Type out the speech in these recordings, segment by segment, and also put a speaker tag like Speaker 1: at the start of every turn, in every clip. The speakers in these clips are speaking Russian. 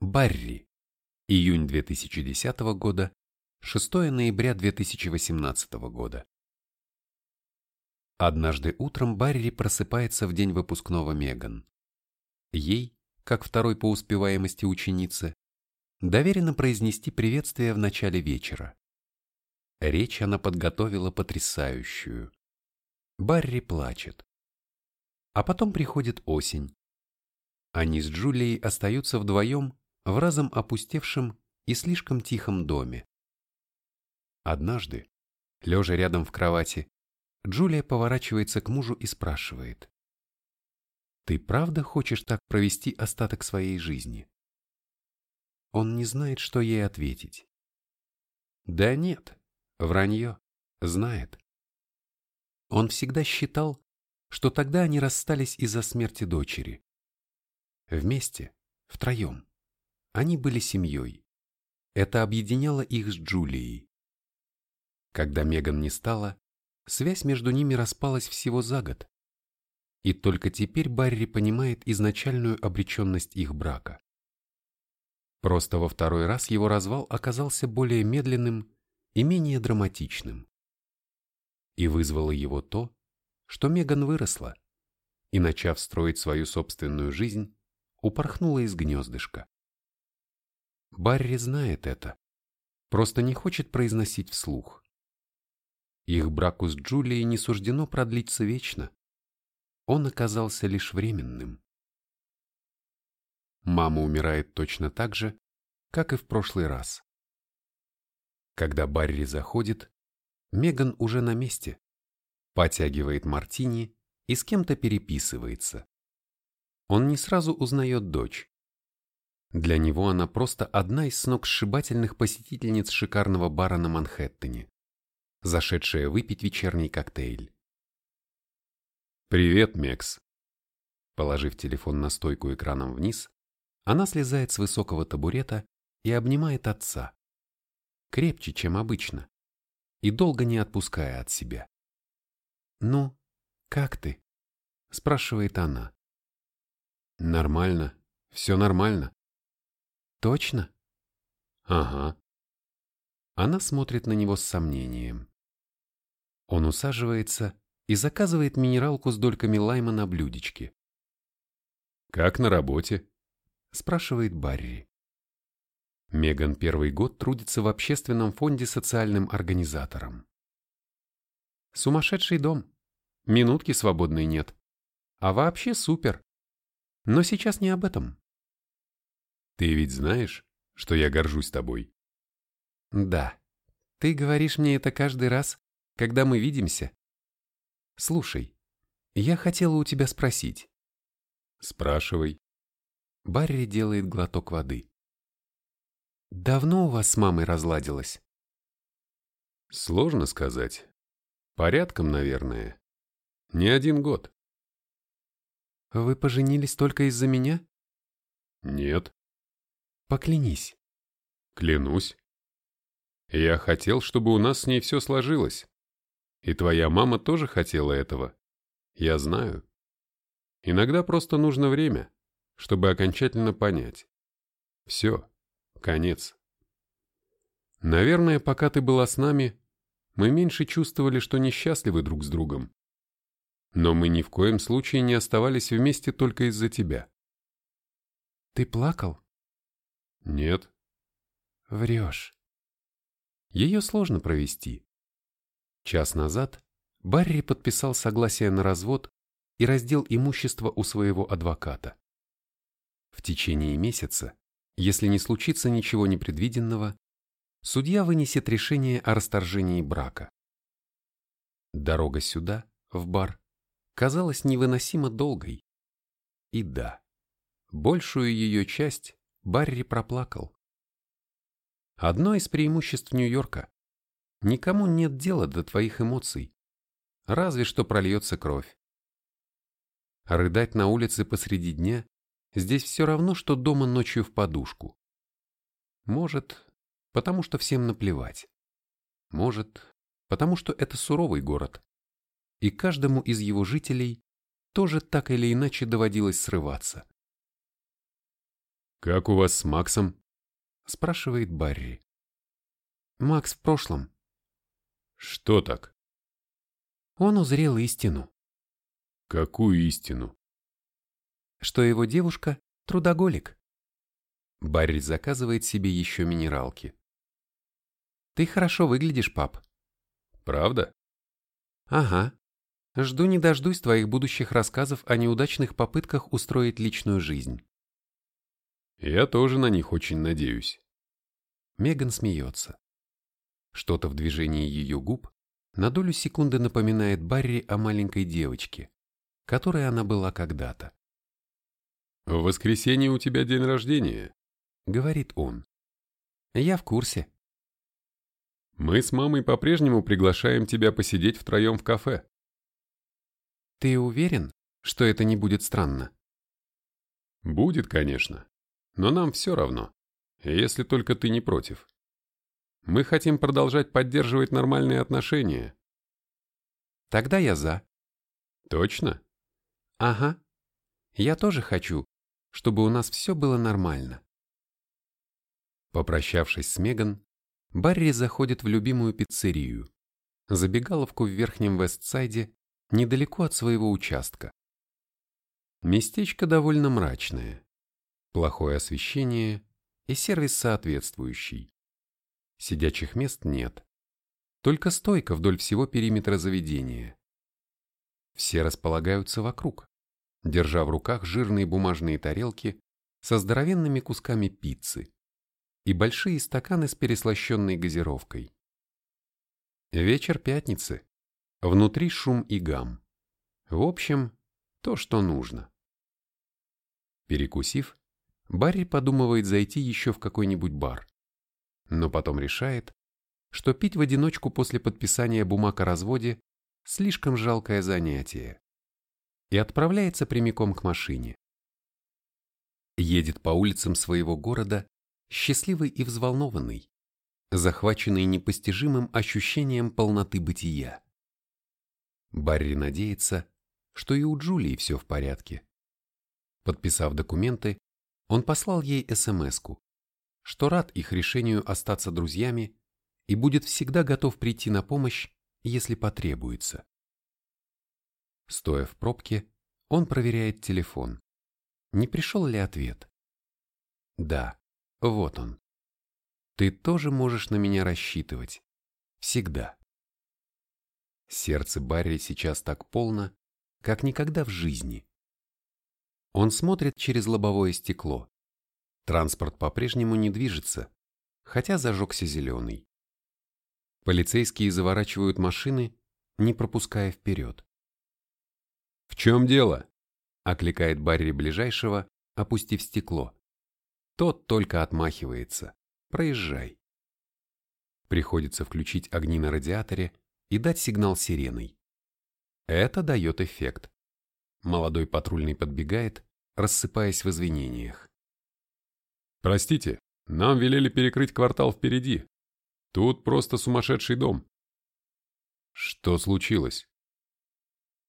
Speaker 1: Барри. Июнь 2010 года. 6 ноября 2018 года. Однажды утром Барри просыпается в день выпускного Меган. Ей, как второй по успеваемости ученице, доверено произнести приветствие в начале вечера. Речь она подготовила потрясающую. Барри плачет. А потом приходит осень. Они с Джулией остаются вдвоем в разом опустевшем и слишком тихом доме. Однажды, лежа рядом в кровати, Джулия поворачивается к мужу и спрашивает. «Ты правда хочешь так провести остаток своей жизни?» Он не знает, что ей ответить. Да нет, вранье, знает. Он всегда считал, что тогда они расстались из-за смерти дочери. Вместе, втроем. Они были семьей. Это объединяло их с Джулией. Когда Меган не стала, связь между ними распалась всего за год. И только теперь Барри понимает изначальную обреченность их брака. Просто во второй раз его развал оказался более медленным и менее драматичным. И вызвало его то, что Меган выросла и, начав строить свою собственную жизнь, упорхнула из гнездышка. Барри знает это, просто не хочет произносить вслух. Их браку с Джулией не суждено продлиться вечно. Он оказался лишь временным. Мама умирает точно так же, как и в прошлый раз. Когда Барри заходит, Меган уже на месте, потягивает мартини и с кем-то переписывается. Он не сразу узнает дочь. Для него она просто одна из сногсшибательных посетительниц шикарного бара на Манхэттене, зашедшая выпить вечерний коктейль. «Привет, Мекс!» Положив телефон на стойку экраном вниз, она слезает с высокого табурета и обнимает отца. Крепче, чем обычно, и долго не отпуская от себя. «Ну, как ты?» – спрашивает она. «Нормально, все нормально». «Точно?» «Ага». Она смотрит на него с сомнением. Он усаживается и заказывает минералку с дольками лайма на блюдечке. «Как на работе?» спрашивает Барри. Меган первый год трудится в общественном фонде социальным организатором. Сумасшедший дом. Минутки свободной нет. А вообще супер. Но сейчас не об этом. Ты ведь знаешь, что я горжусь тобой? Да. Ты говоришь мне это каждый раз, когда мы видимся. Слушай, я хотела у тебя спросить. Спрашивай. Барри делает глоток воды. «Давно у вас с мамой разладилось?» «Сложно сказать. Порядком, наверное. Не один год». «Вы поженились только из-за меня?» «Нет». «Поклянись». «Клянусь. Я хотел, чтобы у нас с ней все сложилось. И твоя мама тоже хотела этого. Я знаю. Иногда просто нужно время чтобы окончательно понять. Все, конец. Наверное, пока ты была с нами, мы меньше чувствовали, что несчастливы друг с другом. Но мы ни в коем случае не оставались вместе только из-за тебя. Ты плакал? Нет. Врешь. Ее сложно провести. Час назад Барри подписал согласие на развод и раздел имущества у своего адвоката. В течение месяца, если не случится ничего непредвиденного, судья вынесет решение о расторжении брака. Дорога сюда, в бар, казалась невыносимо долгой. И да, большую ее часть Барри проплакал. Одно из преимуществ Нью-Йорка – никому нет дела до твоих эмоций, разве что прольется кровь. Рыдать на улице посреди дня Здесь все равно, что дома ночью в подушку. Может, потому что всем наплевать. Может, потому что это суровый город. И каждому из его жителей тоже так или иначе доводилось срываться. «Как у вас с Максом?» – спрашивает Барри.
Speaker 2: «Макс в прошлом».
Speaker 1: «Что так?»
Speaker 2: Он узрел истину.
Speaker 1: «Какую истину?»
Speaker 2: Что его девушка – трудоголик.
Speaker 1: Барри заказывает себе еще минералки.
Speaker 2: «Ты хорошо выглядишь, пап».
Speaker 1: «Правда?»
Speaker 2: «Ага. Жду не дождусь твоих будущих рассказов о неудачных попытках устроить личную жизнь».
Speaker 1: Я тоже на них очень надеюсь.
Speaker 2: Меган смеется. Что-то в движении ее губ на долю секунды напоминает Барри о маленькой девочке, которой она была когда-то.
Speaker 1: «В воскресенье у тебя день рождения», — говорит он.
Speaker 2: «Я в курсе».
Speaker 1: «Мы с мамой по-прежнему приглашаем тебя посидеть втроем в кафе».
Speaker 2: «Ты уверен, что это не будет странно?»
Speaker 1: «Будет, конечно но нам все равно, если только ты не против. Мы хотим продолжать поддерживать нормальные отношения.
Speaker 2: Тогда я за.
Speaker 1: Точно?
Speaker 2: Ага. Я тоже хочу, чтобы у нас все было нормально.
Speaker 1: Попрощавшись с Меган, Барри заходит в любимую пиццерию, забегаловку в Верхнем Вестсайде, недалеко от своего участка. Местечко довольно мрачное плохое освещение и сервис соответствующий. Сидячих мест нет, только стойка вдоль всего периметра заведения. Все располагаются вокруг, держа в руках жирные бумажные тарелки со здоровенными кусками пиццы и большие стаканы с переслащенной газировкой. Вечер пятницы. Внутри шум и гам. В общем, то, что нужно. Перекусив, Барри подумывает зайти еще в какой-нибудь бар. Но потом решает, что пить в одиночку после подписания бумаг о разводе – слишком жалкое занятие. И отправляется прямиком к машине. Едет по улицам своего города, счастливый и взволнованный, захваченный непостижимым ощущением полноты бытия. Барри надеется, что и у Джулии все в порядке. Подписав документы, он послал ей СМСку, что рад их решению остаться друзьями и будет всегда готов прийти на помощь, если потребуется. Стоя в пробке, он проверяет телефон. Не пришел ли ответ? Да, вот он. Ты тоже можешь на меня рассчитывать. Всегда. Сердце Барри сейчас так полно, как никогда в жизни. Он смотрит через лобовое стекло. Транспорт по-прежнему не движется, хотя зажегся зеленый. Полицейские заворачивают машины, не пропуская вперед. «В чем дело?» – окликает Барри ближайшего, опустив стекло. Тот только отмахивается. «Проезжай». Приходится включить огни на радиаторе и дать сигнал сиреной. Это дает эффект. Молодой патрульный подбегает, рассыпаясь в извинениях. «Простите, нам велели перекрыть квартал впереди. Тут просто сумасшедший дом». «Что случилось?»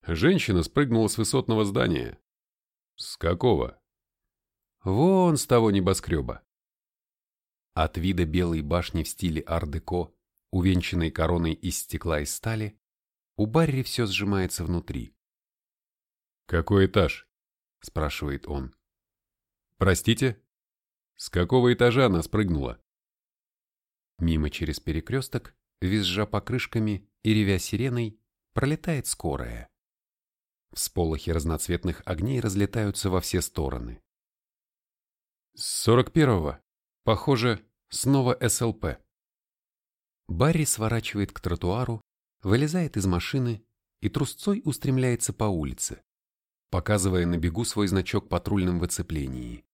Speaker 1: Женщина спрыгнула с высотного здания. «С какого?» «Вон с того небоскреба». От вида белой башни в стиле ар-деко, увенчанной короной из стекла и стали, у Барри все сжимается внутри. «Какой этаж?» – спрашивает он. «Простите? С какого этажа она спрыгнула?» Мимо через перекресток, визжа покрышками и ревя сиреной, пролетает скорая. Всполохи разноцветных огней разлетаются во все стороны. С сорок первого, похоже, снова СЛП. Барри сворачивает к тротуару, вылезает из машины и трусцой устремляется по улице показывая на бегу свой значок патрульным в оцеплении.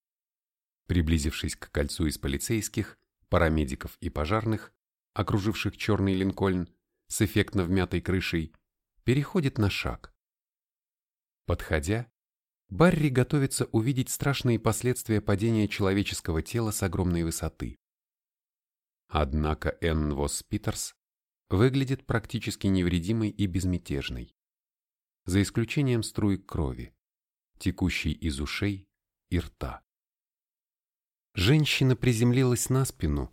Speaker 1: Приблизившись к кольцу из полицейских, парамедиков и пожарных, окруживших черный линкольн с эффектно вмятой крышей, переходит на шаг. Подходя, Барри готовится увидеть страшные последствия падения человеческого тела с огромной высоты. Однако Энн Восс Питерс выглядит практически невредимой и безмятежной за исключением струй крови, текущей из ушей и рта.
Speaker 2: Женщина приземлилась на спину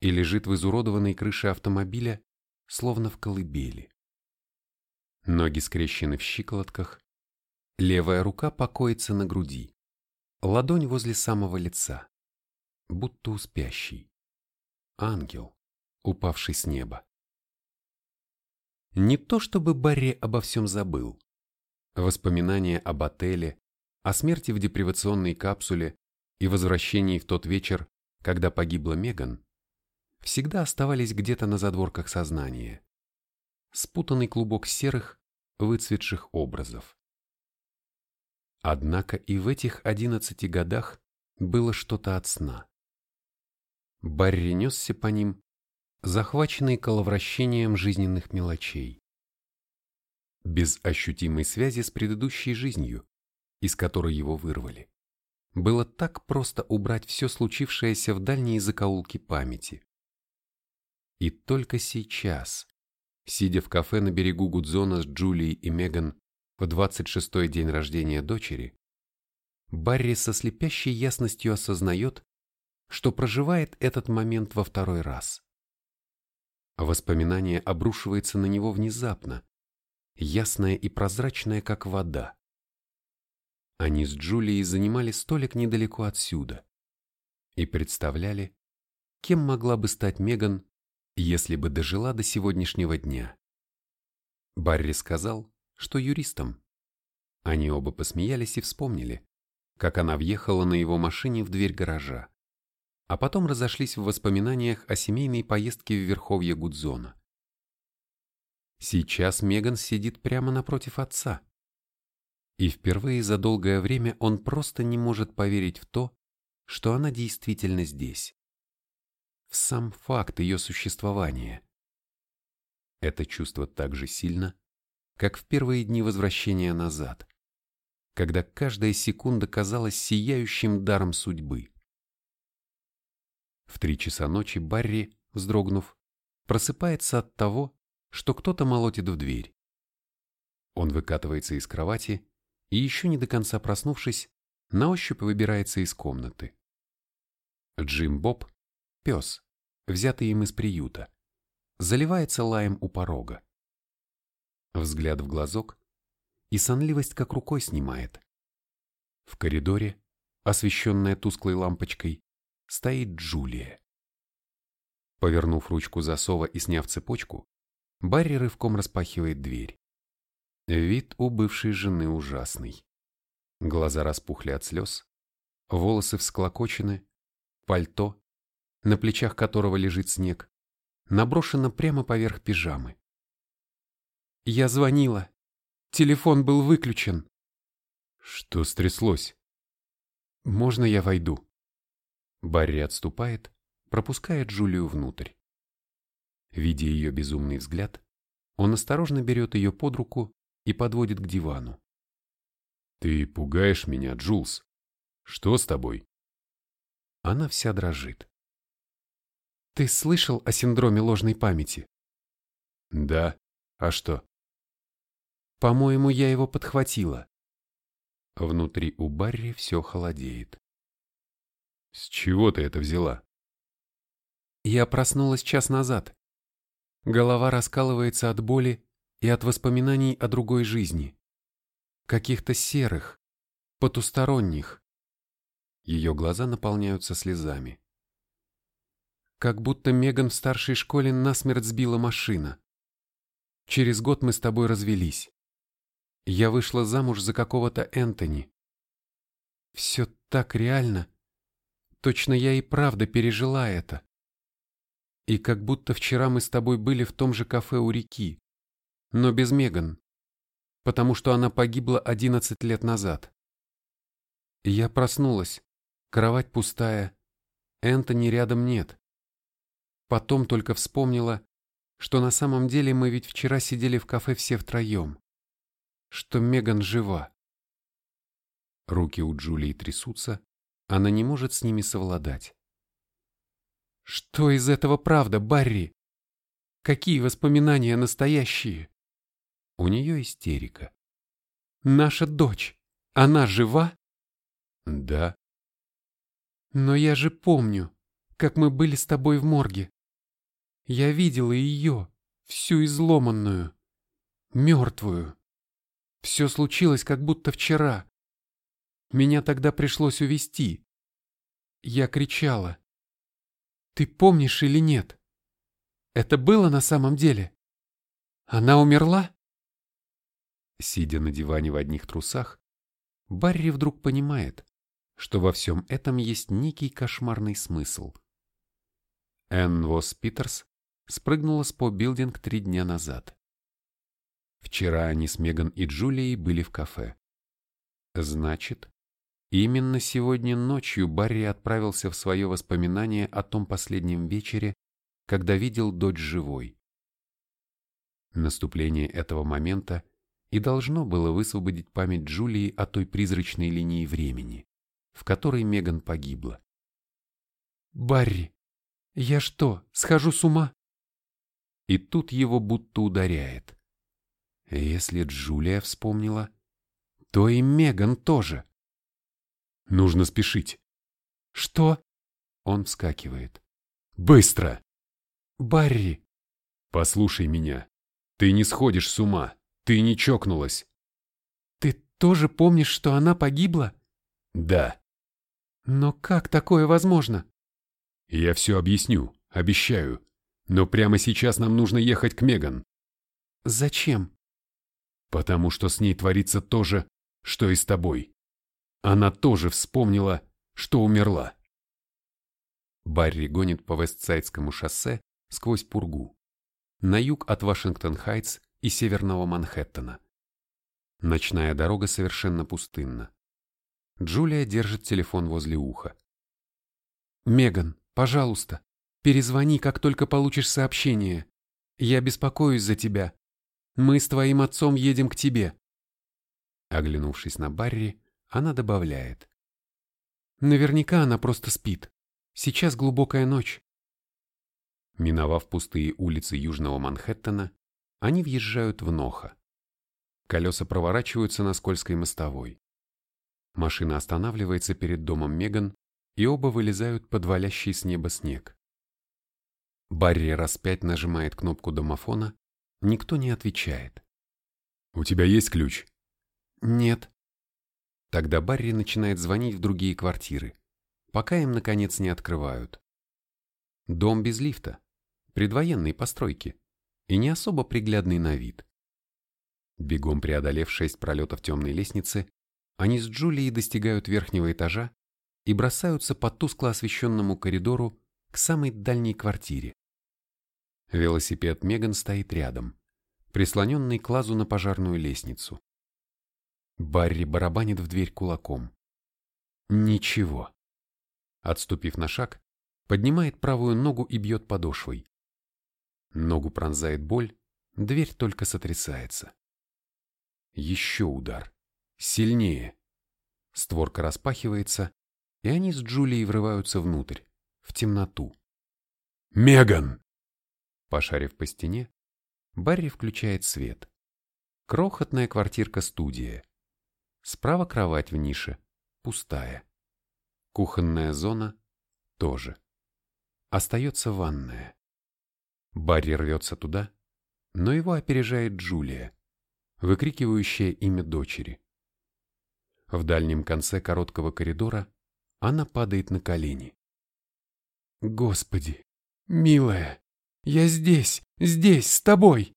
Speaker 2: и лежит в изуродованной крыше автомобиля, словно в колыбели. Ноги скрещены в щиколотках, левая рука покоится на груди, ладонь возле самого лица, будто у спящий. Ангел, упавший с неба. Не то чтобы Барри обо всем забыл. Воспоминания об отеле, о смерти в депривационной капсуле и возвращении в тот вечер, когда погибла Меган, всегда оставались где-то на задворках сознания. Спутанный клубок серых, выцветших образов. Однако и в этих одиннадцати годах было что-то от сна. Барри несся по ним, захваченный коловращением жизненных мелочей. Без ощутимой связи с предыдущей жизнью, из которой его вырвали. Было так просто убрать все случившееся в дальние закоулки памяти. И только сейчас, сидя в кафе на берегу Гудзона с Джулией и Меган в 26-й день рождения дочери, Барри со слепящей ясностью осознает, что проживает этот момент во второй раз. Воспоминание обрушивается на него внезапно, ясное и прозрачное, как вода. Они с Джулией занимали столик недалеко отсюда и представляли, кем могла бы стать Меган, если бы дожила до сегодняшнего дня. Барри сказал, что юристом. Они оба посмеялись и вспомнили, как она въехала на его машине в дверь гаража а потом разошлись в воспоминаниях о семейной поездке в Верховье Гудзона. Сейчас Меган сидит прямо напротив отца. И впервые за долгое время он просто не может поверить в то, что она действительно здесь. В сам факт ее существования. Это чувство так же сильно, как в первые дни возвращения назад, когда каждая секунда казалась сияющим даром судьбы. В три часа ночи Барри, вздрогнув, просыпается от того, что кто-то молотит в дверь. Он выкатывается из кровати и, еще не до конца проснувшись, на ощупь выбирается из комнаты. Джим Боб, пес, взятый им из приюта, заливается лаем у порога. Взгляд в глазок, и сонливость как рукой снимает. В коридоре, освещенная тусклой лампочкой, стоит Джулия. Повернув ручку засова и сняв цепочку, Барри рывком распахивает дверь. Вид у бывшей жены ужасный. Глаза распухли от слез, волосы всклокочены, пальто, на плечах которого лежит снег, наброшено прямо поверх пижамы. «Я звонила. Телефон был выключен». «Что стряслось?» «Можно я войду?» Барри отступает, пропуская Джулию внутрь. Видя ее безумный взгляд, он осторожно берет ее под руку и подводит к дивану. «Ты пугаешь меня, Джулс. Что с тобой?» Она вся дрожит. «Ты слышал о синдроме ложной памяти?» «Да. А что?» «По-моему, я его подхватила». Внутри у Барри все холодеет. С чего ты это взяла? Я проснулась час назад. Голова раскалывается от боли и от воспоминаний о другой жизни. Каких-то серых, потусторонних. Ее глаза наполняются слезами. Как будто Меган в старшей школе насмерть сбила машина. Через год мы с тобой развелись. Я вышла замуж за какого-то Энтони. Все так реально. Точно я и правда пережила это. И как будто вчера мы с тобой были в том же кафе у реки, но без Меган, потому что она погибла одиннадцать лет назад. Я проснулась, кровать пустая, Энтони рядом нет. Потом только вспомнила, что на самом деле мы ведь вчера сидели в кафе все втроем, что Меган жива. Руки у Джулии трясутся, она не может с ними совладать. Что из этого правда, Барри? Какие воспоминания настоящие? У нее истерика. Наша дочь, она жива? Да. Но я же помню, как мы были с тобой в морге. Я видела ее, всю изломанную, мертвую. Все случилось, как будто вчера. Меня тогда пришлось увести. Я кричала. Ты помнишь или нет? Это было на самом деле? Она умерла?
Speaker 1: Сидя на диване в одних трусах, Барри вдруг понимает, что во всем этом есть некий кошмарный смысл. Энн Восс Питерс спрыгнула с по-билдинг три дня назад. Вчера они с Меган и Джулией были в кафе. Значит, именно сегодня ночью Барри отправился в свое воспоминание о том последнем вечере, когда видел дочь живой. Наступление этого момента и должно было высвободить память Джулии о той призрачной линии времени, в которой Меган погибла.
Speaker 2: «Барри, я что, схожу с ума?»
Speaker 1: И тут его будто ударяет. Если Джулия вспомнила, то и Меган тоже. Нужно спешить.
Speaker 2: «Что?»
Speaker 1: Он вскакивает. «Быстро!»
Speaker 2: «Барри!»
Speaker 1: «Послушай меня. Ты не сходишь с ума. Ты не чокнулась.
Speaker 2: Ты тоже помнишь, что она погибла?
Speaker 1: Да.
Speaker 2: Но как такое возможно?
Speaker 1: Я все объясню, обещаю. Но прямо сейчас нам нужно ехать к Меган.
Speaker 2: Зачем?
Speaker 1: Потому что с ней творится то же, что и с тобой. Она тоже вспомнила, что умерла. Барри гонит по Вестсайдскому шоссе сквозь пургу. На юг от Вашингтон-Хайтс и северного Манхэттена. Ночная дорога совершенно пустынна. Джулия держит телефон возле уха.
Speaker 2: «Меган, пожалуйста, перезвони, как только получишь сообщение. Я беспокоюсь за тебя. Мы с твоим отцом едем к тебе».
Speaker 1: Оглянувшись на Барри, она добавляет.
Speaker 2: «Наверняка она просто спит. Сейчас глубокая ночь».
Speaker 1: Миновав пустые улицы Южного Манхэттена, они въезжают в Ноха. Колеса проворачиваются на скользкой мостовой. Машина останавливается перед домом Меган, и оба вылезают под валящий с неба снег. Барри раз пять нажимает кнопку домофона, никто не отвечает. «У тебя есть ключ?»
Speaker 2: «Нет».
Speaker 1: Тогда Барри начинает звонить в другие квартиры, пока им, наконец, не открывают. Дом без лифта, предвоенной постройки и не особо приглядный на вид. Бегом преодолев шесть пролетов темной лестницы, они с Джулией достигают верхнего этажа и бросаются по тускло освещенному коридору к самой дальней квартире. Велосипед Меган стоит рядом, прислоненный к лазу на пожарную лестницу. Барри барабанит в дверь кулаком. Ничего. Отступив на шаг, поднимает правую ногу и бьет подошвой. Ногу пронзает боль, дверь только сотрясается. Еще удар. Сильнее. Створка распахивается, и они с Джулией врываются внутрь, в темноту. «Меган!» Пошарив по стене, Барри включает свет. Крохотная квартирка-студия. Справа кровать в нише, пустая. Кухонная зона тоже. Остается ванная. Барри рвется туда, но его опережает Джулия, выкрикивающая имя дочери. В дальнем конце короткого коридора она падает на колени.
Speaker 2: «Господи, милая, я здесь, здесь, с тобой!»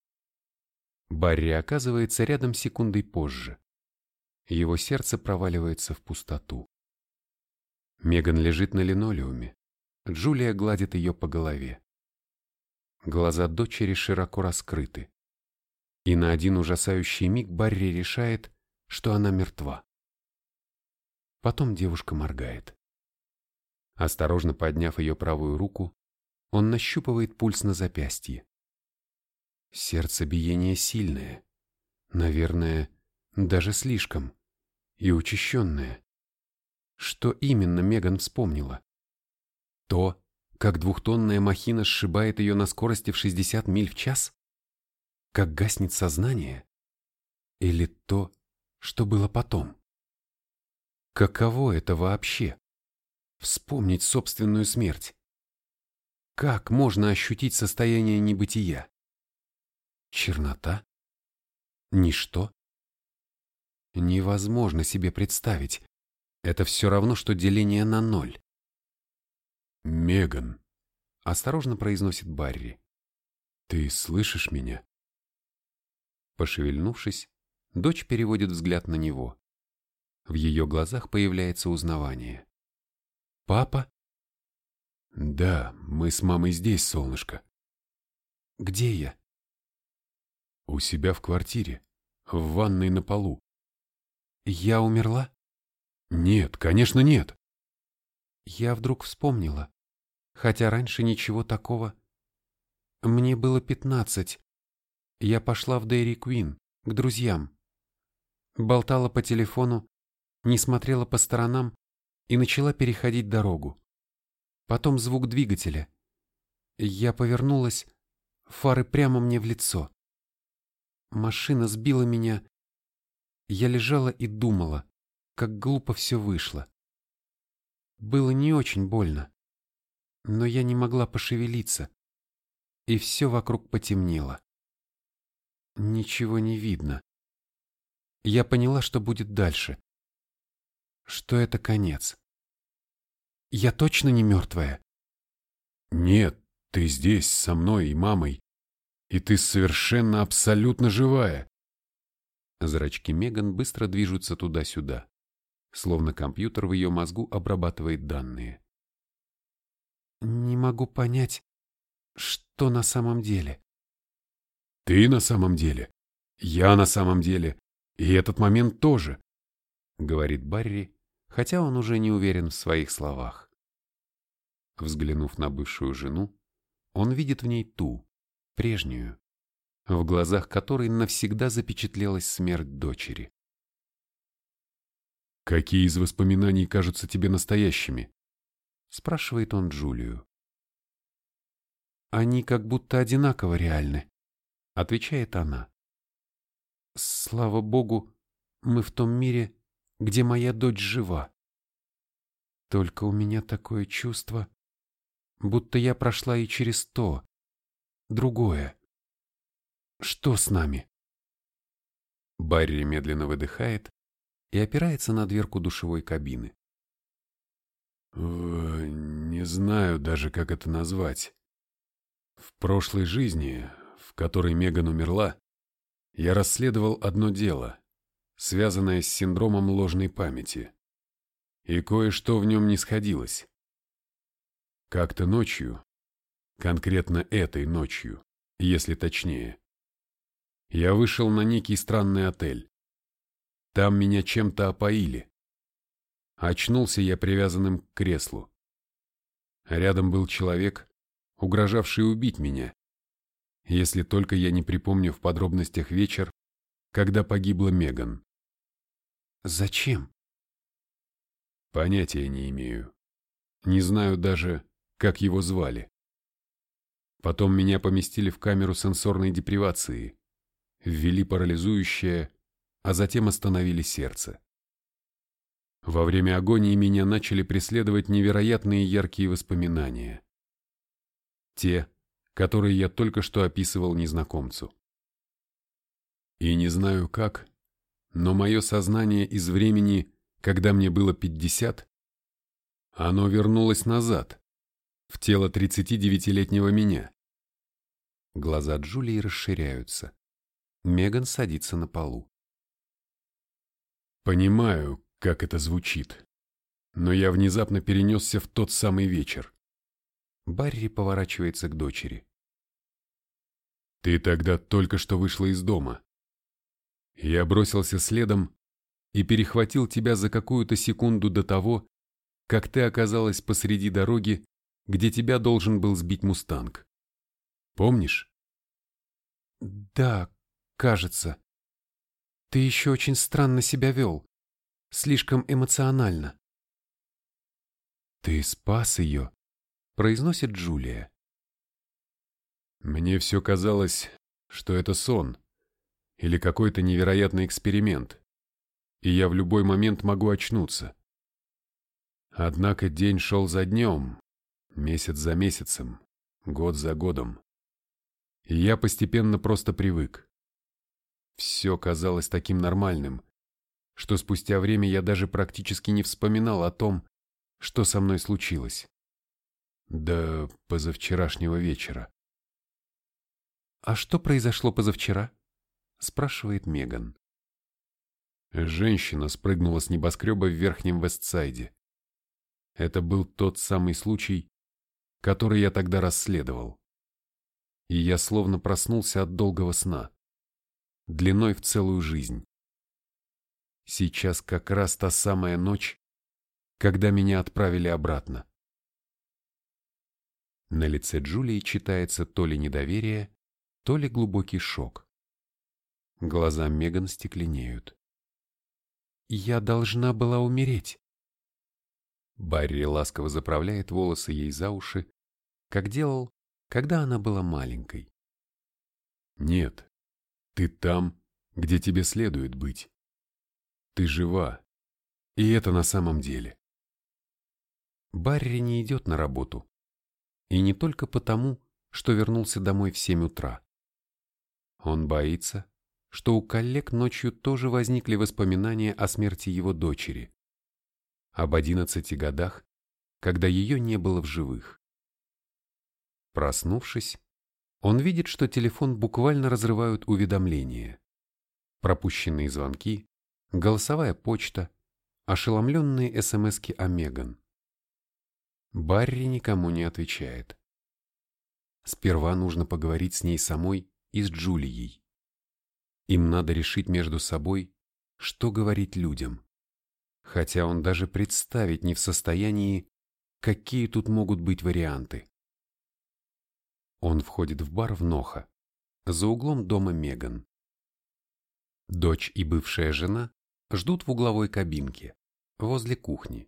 Speaker 1: Барри оказывается рядом секундой позже. Его сердце проваливается в пустоту. Меган лежит на линолеуме. Джулия гладит ее по голове. Глаза дочери широко раскрыты. И на один ужасающий миг Барри решает, что она мертва. Потом девушка моргает. Осторожно подняв ее правую руку, он нащупывает пульс на запястье. Сердцебиение сильное, наверное, даже слишком, и учащенное. Что именно Меган вспомнила? То, как двухтонная махина сшибает ее на скорости в 60 миль в час? Как гаснет сознание? Или то, что было потом? Каково это вообще?
Speaker 2: вспомнить собственную смерть. Как можно ощутить состояние небытия? Чернота? Ничто? Невозможно себе представить. Это все равно, что деление на ноль.
Speaker 1: «Меган», —
Speaker 2: осторожно произносит Барри, —
Speaker 1: «ты слышишь меня?»
Speaker 2: Пошевельнувшись, дочь переводит взгляд на него. В ее глазах появляется узнавание. «Папа?»
Speaker 1: «Да, мы с мамой здесь, солнышко».
Speaker 2: «Где я?»
Speaker 1: «У себя в квартире, в ванной на полу».
Speaker 2: «Я умерла?»
Speaker 1: «Нет, конечно нет».
Speaker 2: Я вдруг вспомнила, хотя раньше ничего такого. Мне было пятнадцать. Я пошла в Дэйри Квин, к друзьям. Болтала по телефону, не смотрела по сторонам и начала переходить дорогу. Потом звук двигателя. Я повернулась, фары прямо мне в лицо. Машина сбила меня. Я лежала и думала, как глупо все вышло. Было не очень больно, но я не могла пошевелиться, и все вокруг потемнело. Ничего не видно. Я поняла, что будет дальше. Что это конец. Я точно не мертвая?
Speaker 1: Нет, ты здесь со мной и мамой, и ты совершенно абсолютно живая.
Speaker 2: Зрачки Меган быстро движутся туда-сюда, словно компьютер в ее мозгу обрабатывает данные. Не могу понять, что на самом деле.
Speaker 1: Ты на самом деле, я на самом деле, и этот момент тоже,
Speaker 2: говорит Барри, хотя он уже не уверен в своих словах. Взглянув на бывшую жену, он видит в ней ту, прежнюю, в глазах которой навсегда запечатлелась смерть дочери.
Speaker 1: «Какие из воспоминаний кажутся тебе настоящими?»
Speaker 2: — спрашивает он Джулию. «Они как будто одинаково реальны», — отвечает она. «Слава Богу, мы в том мире, где моя дочь жива. Только у меня такое чувство, будто я прошла и через то, другое. Что с нами?» Барри медленно выдыхает и опирается на дверку душевой кабины.
Speaker 1: «Не знаю даже, как это назвать. В прошлой жизни, в которой Меган умерла, я расследовал одно дело, связанное с синдромом ложной памяти. И кое-что в нем не сходилось. Как-то ночью, конкретно этой ночью, если точнее, я вышел на некий странный отель. Там меня чем-то опоили. Очнулся я привязанным к креслу. Рядом был человек, угрожавший убить меня, если только я не припомню в подробностях вечер, когда погибла Меган.
Speaker 2: Зачем?
Speaker 1: Понятия не имею. Не знаю даже, как его звали. Потом меня поместили в камеру сенсорной депривации, ввели парализующее, а затем остановили сердце. Во время агонии меня начали преследовать невероятные яркие воспоминания. Те, которые я только что описывал незнакомцу. И не знаю как, но мое сознание из времени, когда мне было 50, оно вернулось назад, в тело 39-летнего меня.
Speaker 2: Глаза Джулии расширяются. Меган садится на полу.
Speaker 1: Понимаю, как это звучит, но я внезапно перенесся в тот самый вечер.
Speaker 2: Барри поворачивается к дочери.
Speaker 1: Ты тогда только что вышла из дома. Я бросился следом и перехватил тебя за какую-то секунду до того, как ты оказалась посреди дороги, где тебя должен был сбить мустанг. Помнишь?
Speaker 2: Да, кажется. Ты еще очень странно себя вел. Слишком эмоционально.
Speaker 1: Ты спас ее, произносит Джулия. Мне все казалось, что это сон или какой-то невероятный эксперимент, и я в любой момент могу очнуться.
Speaker 2: Однако день шел за днем, месяц за месяцем, год за годом. И я постепенно просто привык. Все казалось таким нормальным, что спустя время я даже практически не вспоминал о том, что со мной случилось. До позавчерашнего вечера.
Speaker 1: «А что произошло позавчера?» – спрашивает Меган.
Speaker 2: Женщина спрыгнула с небоскреба в Верхнем Вестсайде. Это был тот самый случай, который я тогда расследовал. И я словно проснулся от долгого сна, длиной в целую жизнь. Сейчас как раз та самая ночь, когда меня отправили обратно. На лице Джулии читается то ли недоверие, то ли глубокий шок. Глаза Меган стекленеют. «Я должна была умереть». Барри ласково заправляет волосы ей за уши, как делал, когда она была маленькой. «Нет, ты там, где тебе следует быть. Ты жива, и это на самом деле». Барри не идет на работу. И не только потому, что вернулся домой в семь утра. Он боится, что у коллег ночью тоже возникли воспоминания о смерти его дочери, об одиннадцати годах, когда ее не было в живых. Проснувшись, он видит, что телефон буквально разрывают уведомления. Пропущенные звонки, голосовая почта, ошеломленные смски о. Барри никому не отвечает. Сперва нужно поговорить с ней самой и с Джулией. Им надо решить между собой, что говорить людям. Хотя он даже представить не в состоянии, какие тут могут быть варианты. Он входит в бар в Ноха, за углом дома Меган. Дочь и бывшая жена ждут в угловой кабинке, возле кухни,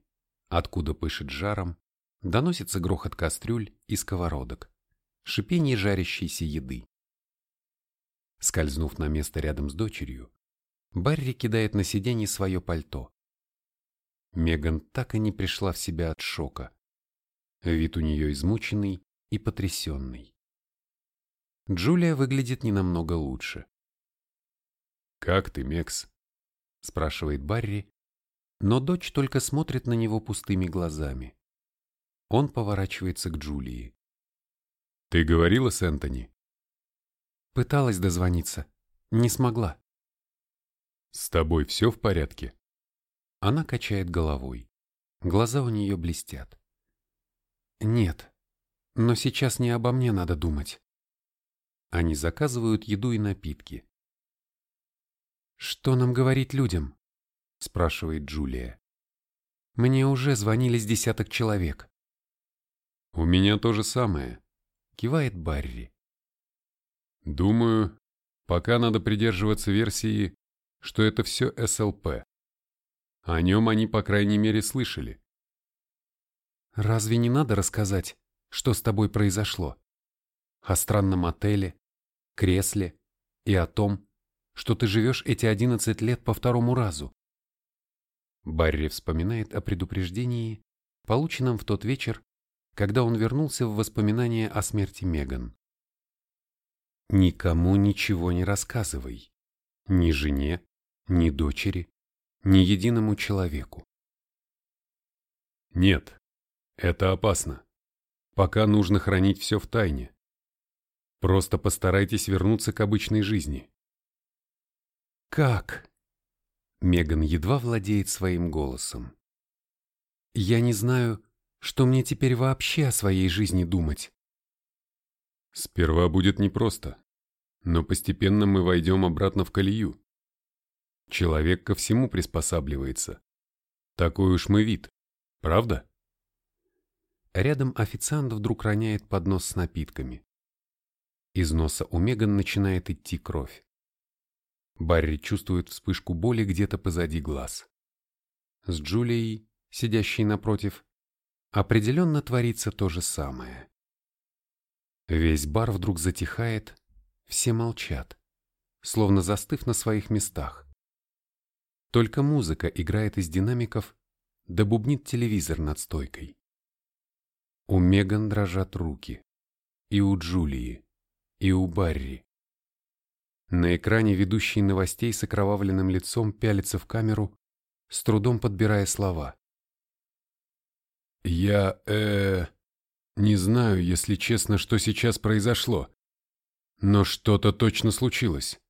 Speaker 2: откуда пышет жаром, доносится грохот кастрюль и сковородок, шипение жарящейся еды. Скользнув на место рядом с дочерью, Барри кидает на сиденье свое пальто. Меган так и не пришла в себя от шока. Вид у нее измученный и потрясенный. Джулия выглядит не намного лучше. «Как ты, Мекс?» – спрашивает Барри,
Speaker 1: но дочь только смотрит на него пустыми глазами. Он поворачивается к Джулии.
Speaker 2: «Ты говорила с Энтони?»
Speaker 1: Пыталась дозвониться. Не смогла.
Speaker 2: «С тобой все в порядке?»
Speaker 1: Она качает головой. Глаза у нее блестят. «Нет, но сейчас не обо мне надо думать». Они заказывают еду и напитки. «Что нам говорить людям?» – спрашивает Джулия. «Мне уже звонили с десяток человек».
Speaker 2: «У меня то же самое», –
Speaker 1: кивает Барри.
Speaker 2: Думаю, пока надо придерживаться версии, что это все СЛП. О нем они, по крайней мере, слышали.
Speaker 1: Разве не надо рассказать, что с тобой произошло? О странном отеле, кресле и о том, что ты живешь эти одиннадцать лет по второму разу. Барри вспоминает о предупреждении, полученном в тот вечер, когда он вернулся в воспоминания о смерти Меган. Никому ничего не рассказывай. Ни жене, ни дочери, ни единому человеку.
Speaker 2: Нет, это опасно. Пока нужно хранить все в тайне. Просто постарайтесь вернуться к обычной жизни.
Speaker 1: Как? Меган едва владеет своим голосом. Я не знаю, что мне теперь вообще о своей жизни думать.
Speaker 2: Сперва будет непросто но постепенно мы войдем обратно в колею. Человек ко всему приспосабливается. Такой уж мы вид, правда?
Speaker 1: Рядом официант вдруг роняет поднос с напитками. Из носа у Меган начинает идти кровь. Барри чувствует вспышку боли где-то позади глаз. С Джулией, сидящей напротив, определенно творится то же самое. Весь бар вдруг затихает, все молчат, словно застыв на своих местах. Только музыка играет из динамиков,
Speaker 2: да бубнит телевизор над стойкой. У Меган дрожат руки. И у Джулии, и у Барри. На экране ведущий новостей с окровавленным лицом пялится в камеру, с трудом подбирая слова. «Я, э, не знаю, если честно, что сейчас произошло, но что-то точно случилось».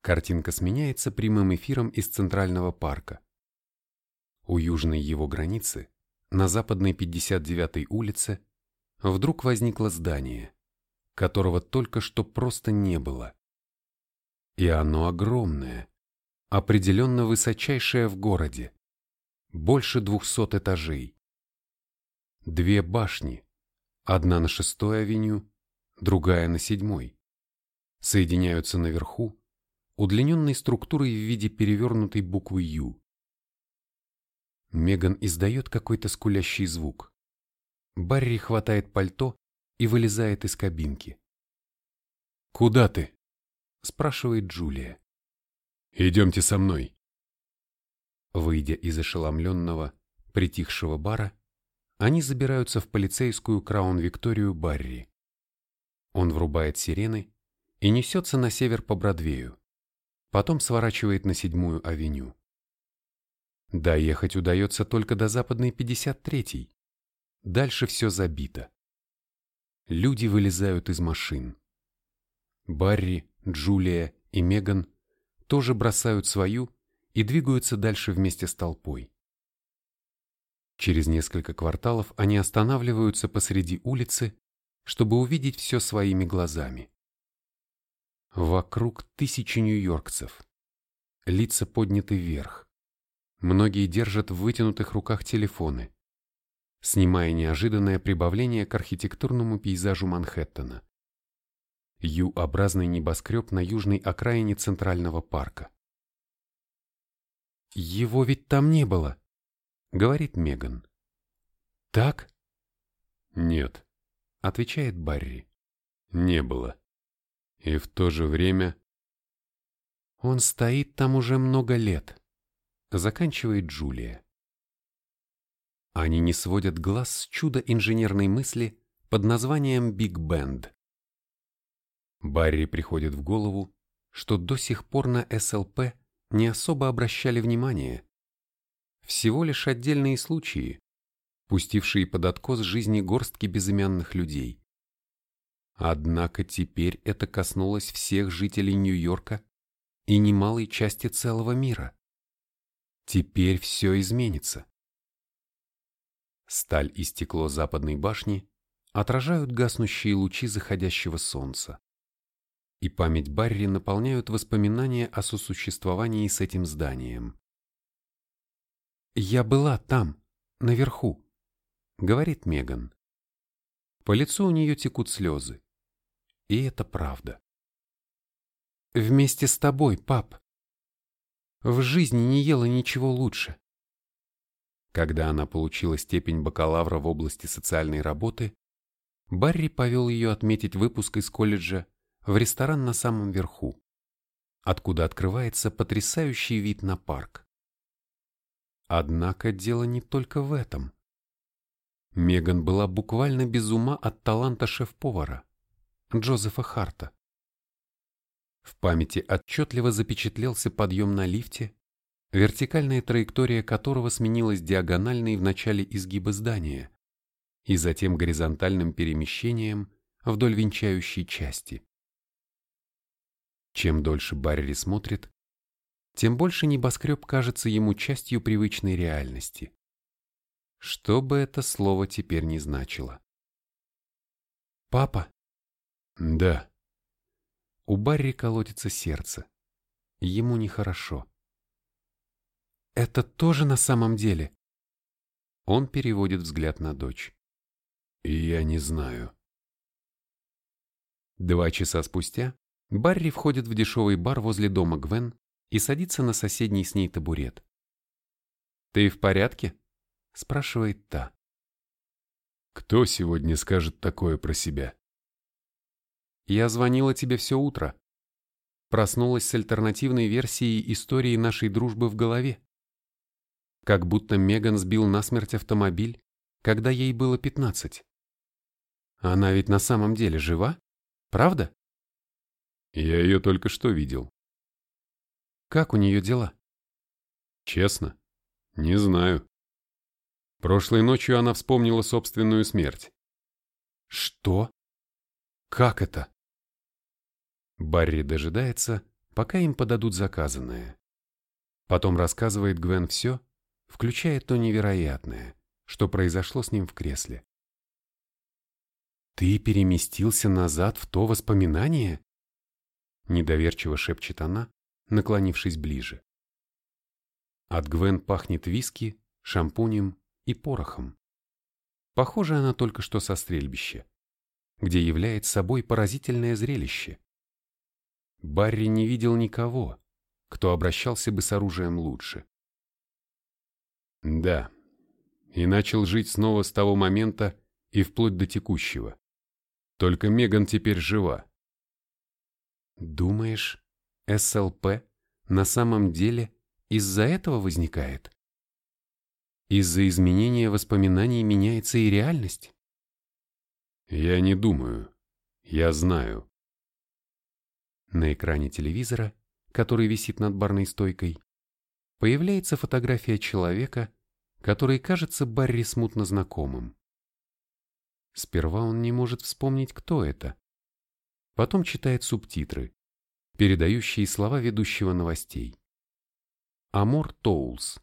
Speaker 2: Картинка сменяется прямым эфиром из Центрального парка. У южной его границы на западной 59-й улице вдруг возникло здание, которого только что просто не было. И оно огромное, определенно высочайшее в городе, больше двухсот этажей. Две башни, одна на шестой авеню, другая на седьмой, соединяются наверху удлиненной структурой в виде перевернутой буквы «Ю». Меган издает какой-то скулящий звук. Барри хватает пальто и вылезает из кабинки. «Куда ты?» – спрашивает Джулия. «Идемте со мной». Выйдя из ошеломленного, притихшего бара, они забираются в полицейскую Краун-Викторию Барри. Он врубает сирены и несется на север по Бродвею. Потом сворачивает на седьмую авеню. Доехать удается только до западной 53-й. Дальше все забито. Люди вылезают из машин. Барри, Джулия и Меган тоже бросают свою и двигаются дальше вместе с толпой. Через несколько кварталов они останавливаются посреди улицы, чтобы увидеть все своими глазами. Вокруг тысячи нью-йоркцев. Лица подняты вверх. Многие держат в вытянутых руках телефоны, снимая неожиданное прибавление к архитектурному пейзажу Манхэттена. Ю-образный небоскреб на южной окраине Центрального парка. «Его ведь там не было», — говорит Меган. «Так?» «Нет», — отвечает Барри. «Не было. И в то же время...» «Он стоит там уже много лет», заканчивает Джулия. Они не сводят глаз с чуда инженерной мысли под названием Биг Бенд. Барри приходит в голову, что до сих пор на СЛП не особо обращали внимание. Всего лишь отдельные случаи, пустившие под откос жизни горстки безымянных людей. Однако теперь это коснулось всех жителей Нью-Йорка и немалой части целого мира. Теперь все изменится. Сталь и стекло западной башни отражают гаснущие лучи заходящего солнца. И память Барри наполняют воспоминания о сосуществовании с этим зданием. «Я была там, наверху», — говорит Меган. По лицу у нее текут слезы. И это правда. «Вместе с тобой, пап», в жизни не ела ничего лучше. Когда она получила степень бакалавра в области социальной работы, Барри повел ее отметить выпуск из колледжа в ресторан на самом верху, откуда открывается потрясающий вид на парк. Однако дело не только в этом. Меган была буквально без ума от таланта шеф-повара, Джозефа Харта. В памяти отчетливо запечатлелся подъем на лифте, вертикальная траектория которого сменилась диагональной в начале изгиба здания и затем горизонтальным перемещением вдоль венчающей части. Чем дольше Барри смотрит, тем больше небоскреб кажется ему частью привычной реальности. Что бы это слово теперь не значило. «Папа?» «Да», у Барри колотится сердце. Ему нехорошо. «Это тоже на самом деле?» Он переводит взгляд на дочь. «Я не знаю». Два часа спустя Барри входит в дешевый бар возле дома Гвен и садится на соседний с ней табурет. «Ты в порядке?» – спрашивает та. «Кто сегодня скажет такое про себя?» Я звонила тебе все утро. Проснулась с альтернативной версией истории нашей дружбы в голове. Как будто Меган сбил насмерть автомобиль, когда ей было 15. Она ведь на самом деле жива, правда?
Speaker 1: Я ее только что видел.
Speaker 2: Как у нее дела?
Speaker 1: Честно, не знаю. Прошлой ночью она вспомнила собственную смерть.
Speaker 2: Что? Как это? Барри дожидается, пока им подадут заказанное. Потом рассказывает Гвен все, включая то невероятное, что произошло с ним в кресле. «Ты переместился назад в то воспоминание?» Недоверчиво шепчет она, наклонившись ближе. От Гвен пахнет виски, шампунем и порохом. Похоже, она только что со стрельбища, где является собой поразительное зрелище. Барри не видел никого, кто обращался бы с оружием лучше.
Speaker 1: Да, и начал жить снова с того момента и вплоть до текущего. Только Меган теперь жива.
Speaker 2: Думаешь, СЛП на самом деле из-за этого возникает? Из-за изменения воспоминаний меняется и реальность?
Speaker 1: Я не думаю. Я знаю.
Speaker 2: На экране телевизора, который висит над барной стойкой, появляется фотография человека, который кажется Барри смутно знакомым. Сперва он не может вспомнить, кто это. Потом читает субтитры, передающие слова ведущего новостей. Амор Тоулс,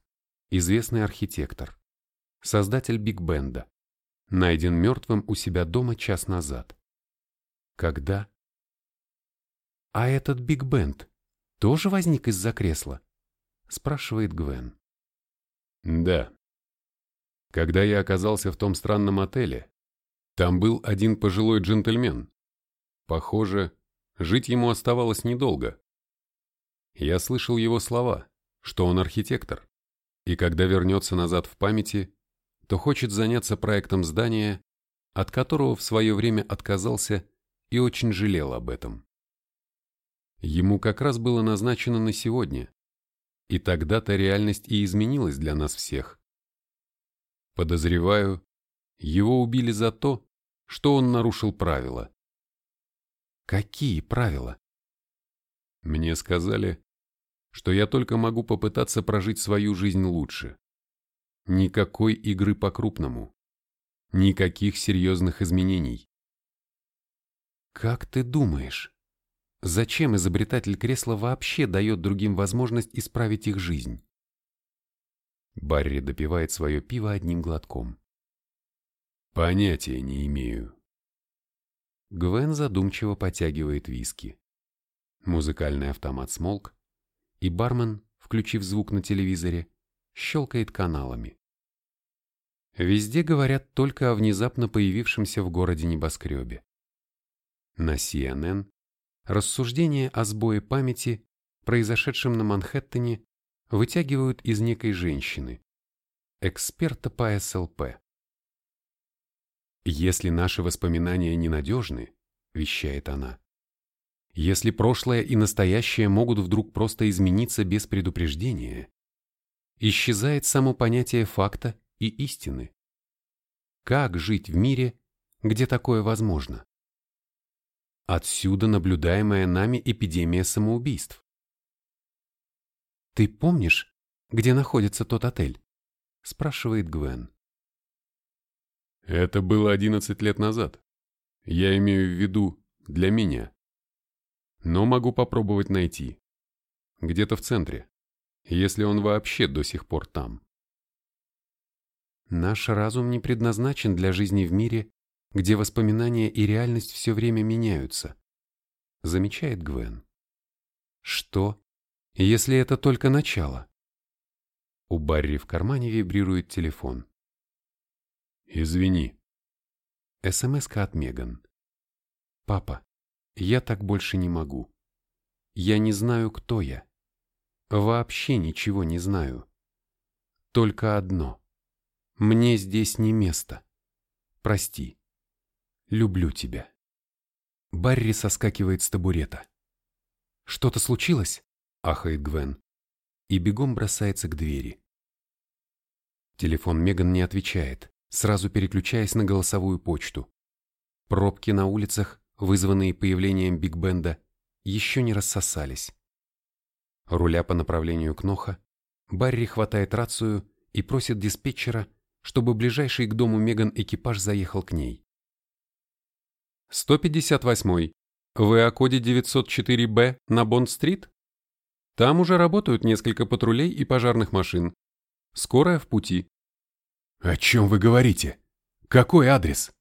Speaker 2: известный архитектор, создатель Биг-бенда, найден мертвым у себя дома час назад. Когда? А этот Биг-бенд тоже возник из-за кресла? Спрашивает Гвен.
Speaker 1: Да. Когда я оказался в том странном отеле, там был один пожилой джентльмен. Похоже, жить ему оставалось недолго. Я слышал его слова, что он архитектор, и когда вернется назад в памяти, то хочет заняться проектом здания, от которого в свое время отказался и очень жалел об этом. Ему как раз было назначено на сегодня, и тогда-то реальность и изменилась для нас всех. Подозреваю, его убили за то, что он нарушил правила.
Speaker 2: Какие правила?
Speaker 1: Мне сказали, что я только могу попытаться прожить свою жизнь лучше. Никакой игры по-крупному. Никаких серьезных изменений.
Speaker 2: Как ты думаешь, зачем изобретатель кресла вообще дает другим возможность исправить их жизнь? Барри допивает свое пиво одним глотком.
Speaker 1: Понятия не имею.
Speaker 2: Гвен задумчиво потягивает виски. Музыкальный автомат смолк, и бармен, включив звук на телевизоре, щелкает каналами. Везде говорят только о внезапно появившемся в городе небоскребе. На CNN рассуждения о сбое памяти, произошедшем на Манхэттене, вытягивают из некой женщины, эксперта по СЛП. «Если наши воспоминания ненадежны, — вещает она, — если прошлое и настоящее могут вдруг просто измениться без предупреждения, исчезает само понятие факта и истины. Как жить в мире, где такое возможно? Отсюда наблюдаемая нами эпидемия самоубийств. «Ты помнишь, где находится тот отель?» – спрашивает Гвен.
Speaker 1: Это было 11 лет назад. Я имею в виду для меня. Но могу попробовать найти. Где-то в центре, если он вообще до сих пор там.
Speaker 2: Наш разум не предназначен для жизни в мире, где воспоминания и реальность все время меняются, замечает Гвен. Что, если это только начало? У Барри в кармане вибрирует телефон.
Speaker 1: Извини.
Speaker 2: смс от Меган. Папа, я так больше не могу. Я не знаю, кто я. Вообще ничего не знаю. Только одно. Мне здесь не место. Прости. Люблю тебя. Барри соскакивает с табурета. Что-то случилось? Ахает Гвен. И бегом бросается к двери. Телефон Меган не отвечает, сразу переключаясь на голосовую почту. Пробки на улицах, вызванные появлением Биг Бенда, еще не рассосались. Руля по направлению к Ноха, Барри хватает рацию и просит диспетчера, чтобы ближайший к дому Меган экипаж заехал к ней. 158. Вы о коде 904Б на Бонд-стрит? Там уже работают несколько патрулей и пожарных машин. Скорая в пути.
Speaker 1: О чем вы говорите? Какой адрес?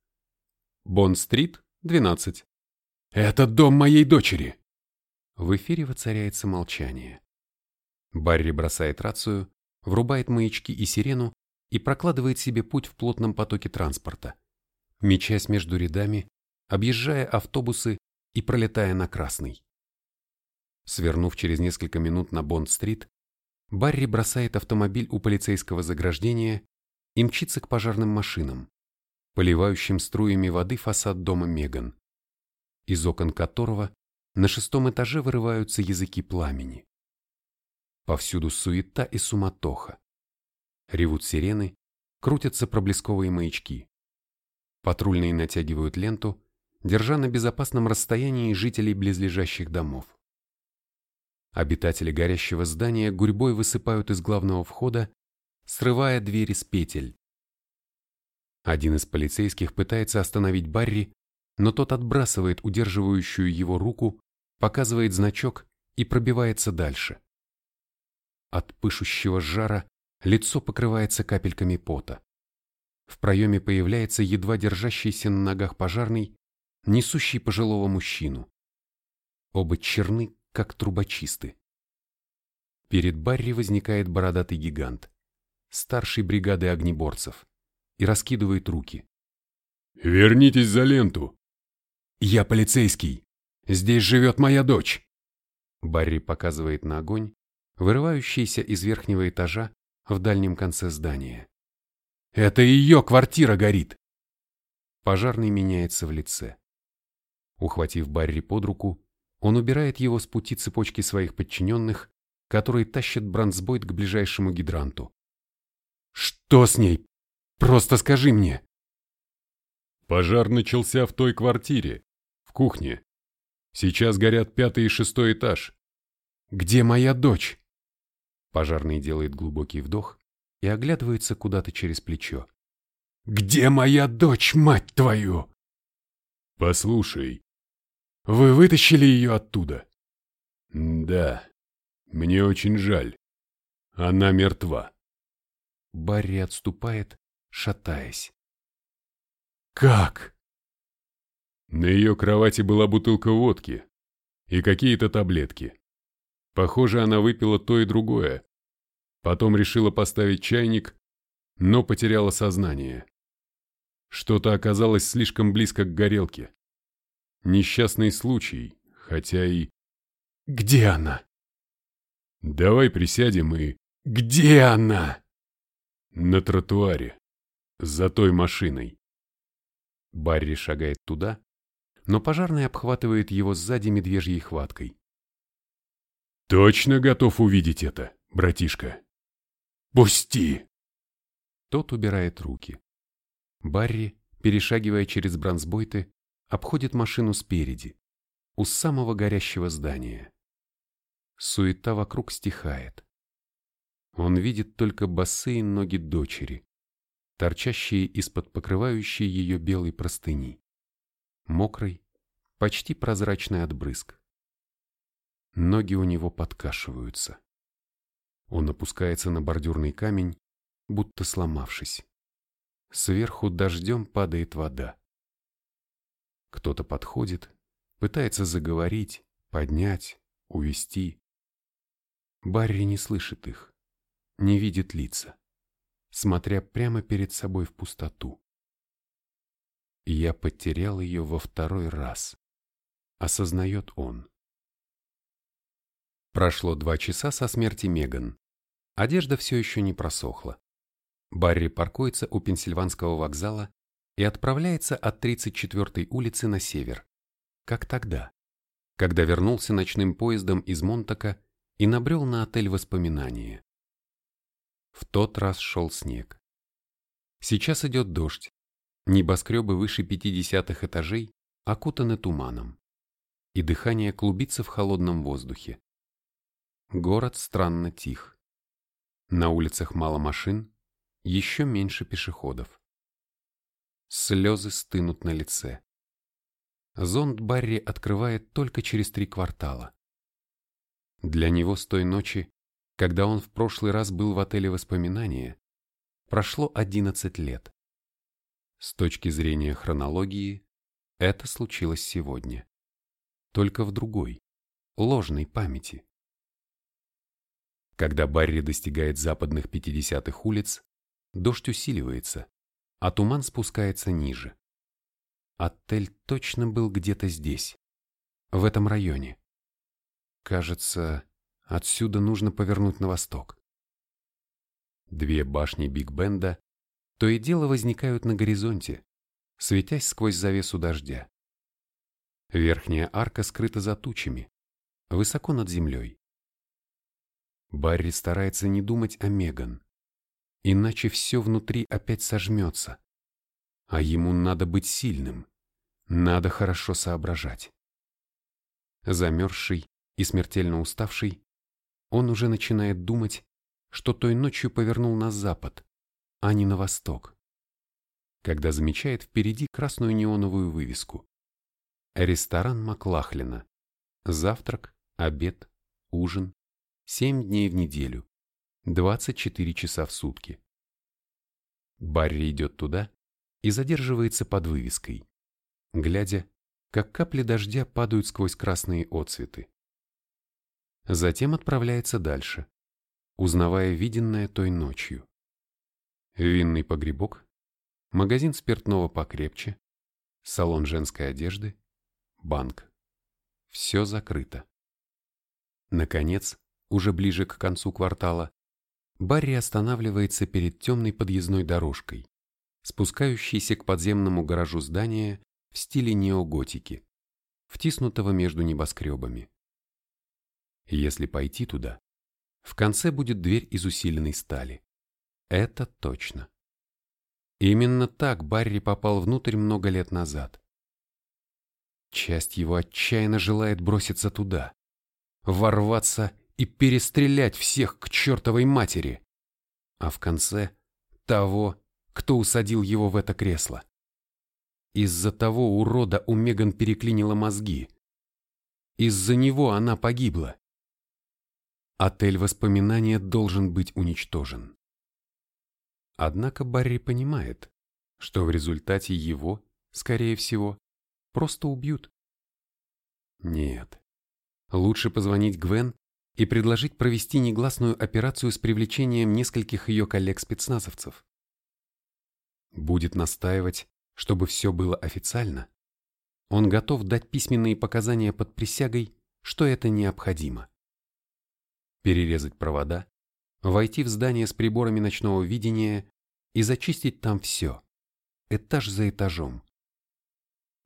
Speaker 2: Бонд-стрит, 12.
Speaker 1: Это дом моей дочери.
Speaker 2: В эфире воцаряется молчание. Барри бросает рацию, врубает маячки и сирену и прокладывает себе путь в плотном потоке транспорта, мечась между рядами, объезжая автобусы и пролетая на красный. Свернув через несколько минут на Бонд-стрит, Барри бросает автомобиль у полицейского заграждения и мчится к пожарным машинам, поливающим струями воды фасад дома Меган, из окон которого на шестом этаже вырываются языки пламени. Повсюду суета и суматоха. Ревут сирены, крутятся проблесковые маячки. Патрульные натягивают ленту, держа на безопасном расстоянии жителей близлежащих домов. Обитатели горящего здания гурьбой высыпают из главного входа, срывая двери с петель. Один из полицейских пытается остановить Барри, но тот отбрасывает удерживающую его руку, показывает значок и пробивается дальше. От пышущего жара лицо покрывается капельками пота. В проеме появляется едва держащийся на ногах пожарный, несущий пожилого мужчину. Оба черны, как трубочисты. Перед Барри возникает бородатый гигант, старший бригады огнеборцев, и раскидывает руки.
Speaker 1: «Вернитесь за ленту!»
Speaker 2: «Я полицейский! Здесь живет моя дочь!» Барри показывает на огонь, вырывающийся из верхнего этажа в дальнем конце здания. «Это ее квартира горит!» Пожарный меняется в лице. Ухватив Барри под руку, он убирает его с пути цепочки своих подчиненных, которые тащат Брандсбойд к ближайшему гидранту. «Что с ней? Просто скажи мне!»
Speaker 1: Пожар начался в той квартире, в кухне. Сейчас горят пятый и шестой этаж.
Speaker 2: «Где моя дочь?» Пожарный делает глубокий вдох и оглядывается куда-то через плечо. «Где моя дочь, мать твою?»
Speaker 1: «Послушай».
Speaker 2: «Вы вытащили ее оттуда?»
Speaker 1: «Да. Мне очень жаль. Она мертва».
Speaker 2: Барри отступает, шатаясь.
Speaker 1: «Как?» На ее кровати была бутылка водки и какие-то таблетки. Похоже, она выпила то и другое. Потом решила поставить чайник, но потеряла сознание. Что-то оказалось слишком близко к горелке. Несчастный случай, хотя и...
Speaker 2: Где она?
Speaker 1: Давай присядем и...
Speaker 2: Где она?
Speaker 1: На тротуаре. За той машиной.
Speaker 2: Барри шагает туда, но пожарный обхватывает его сзади медвежьей хваткой.
Speaker 1: Точно готов увидеть это, братишка? Пусти!
Speaker 2: Тот убирает руки. Барри, перешагивая через бронзбойты, обходит машину спереди, у самого горящего здания. Суета вокруг стихает. Он видит только босые ноги дочери, торчащие из-под покрывающей ее белой простыни. Мокрый, почти прозрачный отбрызг. Ноги у него подкашиваются. Он опускается на бордюрный камень, будто сломавшись. Сверху дождем падает вода. Кто-то подходит, пытается заговорить, поднять, увести. Барри не слышит их, не видит лица, смотря прямо перед собой в пустоту. Я потерял ее во второй раз, осознает он. Прошло два часа со смерти Меган. Одежда все еще не просохла. Барри паркуется у Пенсильванского вокзала и отправляется от 34-й улицы на север, как тогда, когда вернулся ночным поездом из Монтака и набрел на отель воспоминания. В тот раз шел снег. Сейчас идет дождь. Небоскребы выше 50 этажей окутаны туманом. И дыхание клубится в холодном воздухе. Город странно тих. На улицах мало машин, еще меньше пешеходов. Слезы стынут на лице. Зонд Барри открывает только через три квартала. Для него с той ночи, когда он в прошлый раз был в отеле воспоминания, прошло 11 лет. С точки зрения хронологии, это случилось сегодня. Только в другой, ложной памяти. Когда Барри достигает западных 50-х улиц, дождь усиливается, а туман спускается ниже. Отель точно был где-то здесь, в этом районе. Кажется, отсюда нужно повернуть на восток. Две башни Биг Бенда то и дело возникают на горизонте, светясь сквозь завесу дождя. Верхняя арка скрыта за тучами, высоко над землей. Барри старается не думать о Меган, иначе все внутри опять сожмется. А ему надо быть сильным, надо хорошо соображать. Замерзший и смертельно уставший, он уже начинает думать, что той ночью повернул на запад, а не на восток. Когда замечает впереди красную неоновую вывеску. Ресторан Маклахлина. Завтрак, обед, ужин. Семь дней в неделю. 24 часа в сутки. Барри идет туда и задерживается под вывеской, глядя, как капли дождя падают сквозь красные отцветы. Затем отправляется дальше, узнавая виденное той ночью. Винный погребок, магазин спиртного покрепче, салон женской одежды, банк. Все закрыто. Наконец, уже ближе к концу квартала, Барри останавливается перед темной подъездной дорожкой, спускающейся к подземному гаражу здания в стиле неоготики, втиснутого между небоскребами. Если пойти туда, в конце будет дверь из усиленной стали. Это точно. Именно так Барри попал внутрь много лет назад. Часть его отчаянно желает броситься туда, ворваться и перестрелять всех к чертовой матери. А в конце того, кто усадил его в это кресло. Из-за того урода у Меган переклинило мозги. Из-за него она погибла. Отель воспоминания должен быть уничтожен. Однако Барри понимает, что в результате его, скорее всего, просто убьют. Нет. Лучше позвонить Гвен и предложить провести негласную операцию с привлечением нескольких ее коллег-спецназовцев. Будет настаивать, чтобы все было официально. Он готов дать письменные показания под присягой, что это необходимо. Перерезать провода, войти в здание с приборами ночного видения и зачистить там все, этаж за этажом.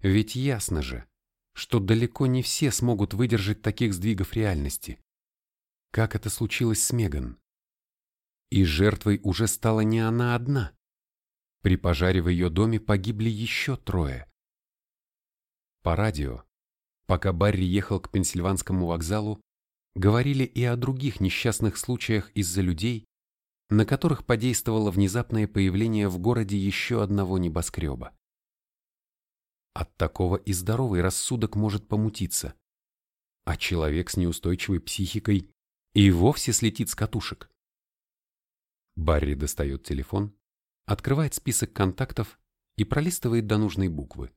Speaker 2: Ведь ясно же, что далеко не все смогут выдержать таких сдвигов реальности как это случилось с Меган. И жертвой уже стала не она одна. При пожаре в ее доме погибли еще трое. По радио, пока Барри ехал к Пенсильванскому вокзалу, говорили и о других несчастных случаях из-за людей, на которых подействовало внезапное появление в городе еще одного небоскреба. От такого и здоровый рассудок может помутиться, а человек с неустойчивой психикой и вовсе слетит с катушек. Барри достает телефон, открывает список контактов и пролистывает до нужной буквы.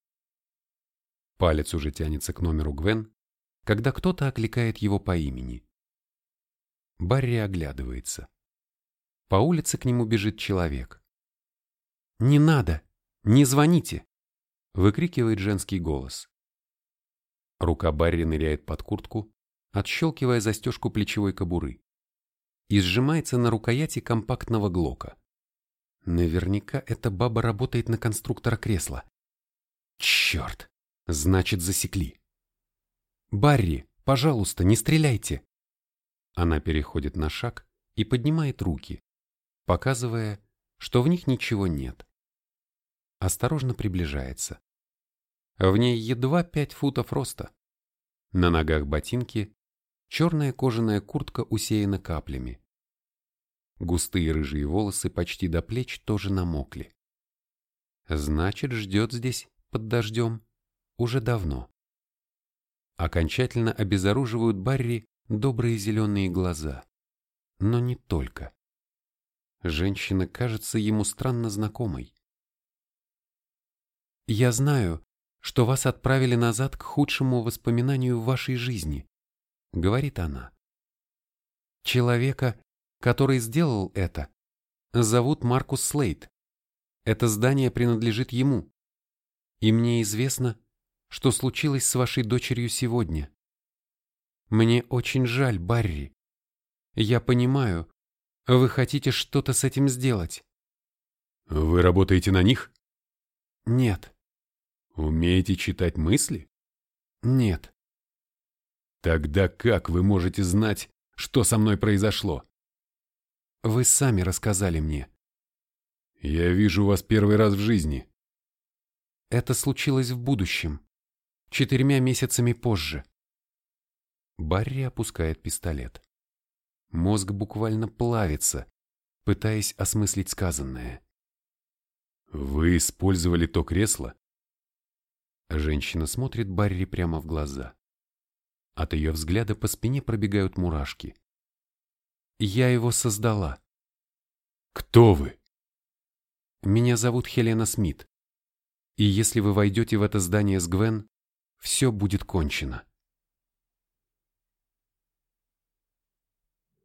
Speaker 2: Палец уже тянется к номеру Гвен, когда кто-то окликает его по имени. Барри оглядывается. По улице к нему бежит человек. «Не надо! Не звоните!» — выкрикивает женский голос. Рука Барри ныряет под куртку, отщелкивая застежку плечевой кобуры, и сжимается на рукояти компактного глока. Наверняка эта баба работает на конструктора кресла. Черт! Значит, засекли. «Барри, пожалуйста, не стреляйте!» Она переходит на шаг и поднимает руки, показывая, что в них ничего нет. Осторожно приближается. В ней едва пять футов роста. На ногах ботинки, черная кожаная куртка усеяна каплями. Густые рыжие волосы почти до плеч тоже намокли. Значит, ждет здесь, под дождем, уже давно. Окончательно обезоруживают Барри добрые зеленые глаза. Но не только. Женщина кажется ему странно знакомой. «Я знаю, что вас отправили назад к худшему воспоминанию в вашей жизни», — говорит она. «Человека, который сделал это, зовут Маркус Слейт. Это здание принадлежит ему. И мне известно, что случилось с вашей дочерью сегодня. Мне очень жаль, Барри. Я понимаю, вы хотите что-то с этим сделать.
Speaker 1: Вы работаете на них?
Speaker 2: Нет.
Speaker 1: Умеете читать мысли?
Speaker 2: Нет.
Speaker 1: Тогда как вы можете знать, что со мной произошло?
Speaker 2: Вы сами рассказали мне.
Speaker 1: Я вижу вас первый раз в жизни.
Speaker 2: Это случилось в будущем, четырьмя месяцами позже. Барри опускает пистолет. Мозг буквально плавится, пытаясь осмыслить сказанное.
Speaker 1: «Вы использовали то кресло?»
Speaker 2: Женщина смотрит Барри прямо в глаза. От ее взгляда по спине пробегают мурашки. «Я его создала».
Speaker 1: «Кто вы?»
Speaker 2: «Меня зовут Хелена Смит. И если вы войдете в это здание с Гвен, все будет кончено».